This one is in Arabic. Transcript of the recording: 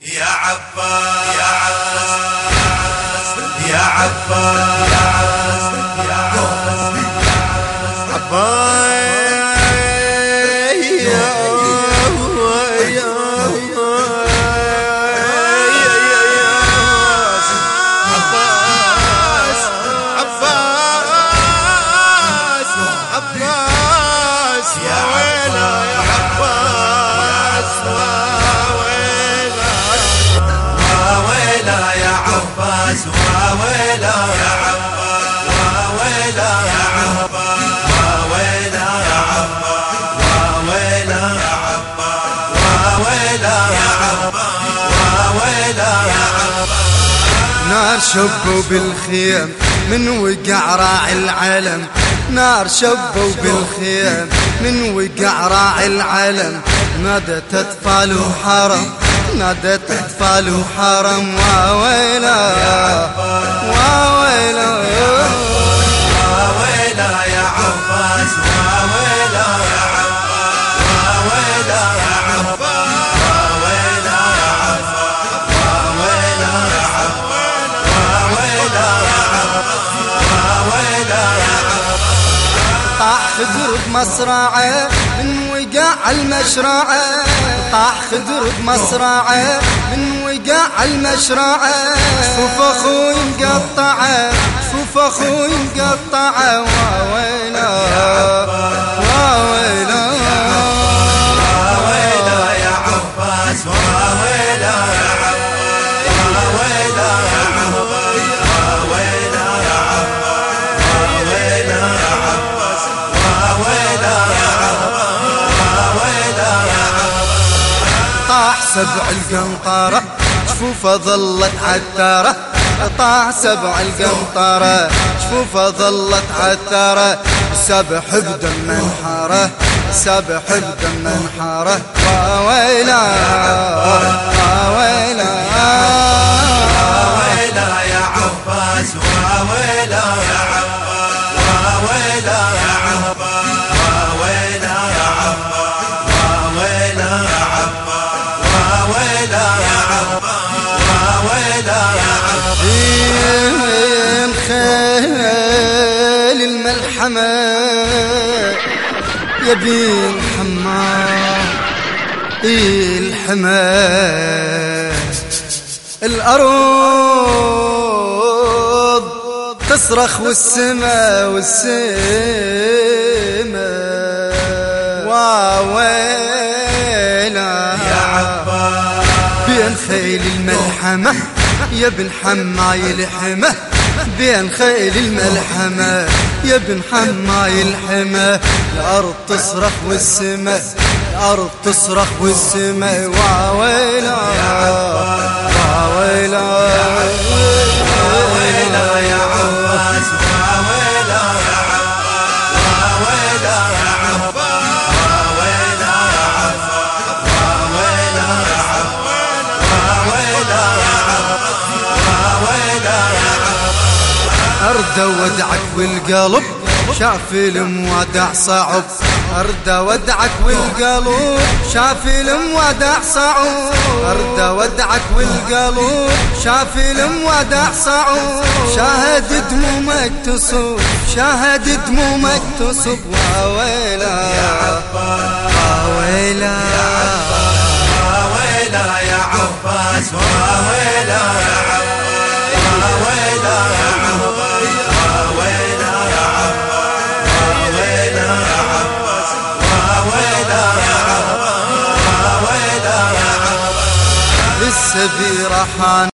يا عباس يا عباس يا عباس يا يا ويلا عباس ويلا يا عباس ويلا يا عباس ويلا يا عباس ويلا يا عباس ويلا يا عباس ويلا يا عباس نار شبوا بالخيم من وقع راعي العلم. نار شبوا بالخيم من وقع راعي العلم. نادت اطفال وحرم نادت اطفال وحرم واويلا واويلا ويلا يا عباس ويلا يا يا يا يا يا يا طاح خدر بمصرعه من وقع المشرعه طاح خدر بمصرعه من وقع المشرعه. شوف أخوي مقطعه شوف أخوي مقطعه واويلا سبع القنطرة شفوفة ظلت عتارة طاح سبع القنطرة شفوفة ظلت عتارة سبح بدم منحرة سبح بدم منحرة واويلا واويلا من خيل الملحمة. يبين حمار الحمى الأرض تصرخ والسما والسما. واويلا يا عباس. بين خيل الملحمة. يا ابن حماي الحمه بين خيل الملحمة. يا ابن حماي الحمه الأرض تصرخ والسماء الأرض تصرخ والسماء. وويلا أرد ودعك والقلب شاف المودع صعب أرد ودعك والقلب شاف المودع صعب أرد ودعك والقلب شاف المودع صعب شاهد دمومك تصب شاهد دمومك تصب واويلا واويلا ويلا يا عباس ويلا يا عباس. تبي رحان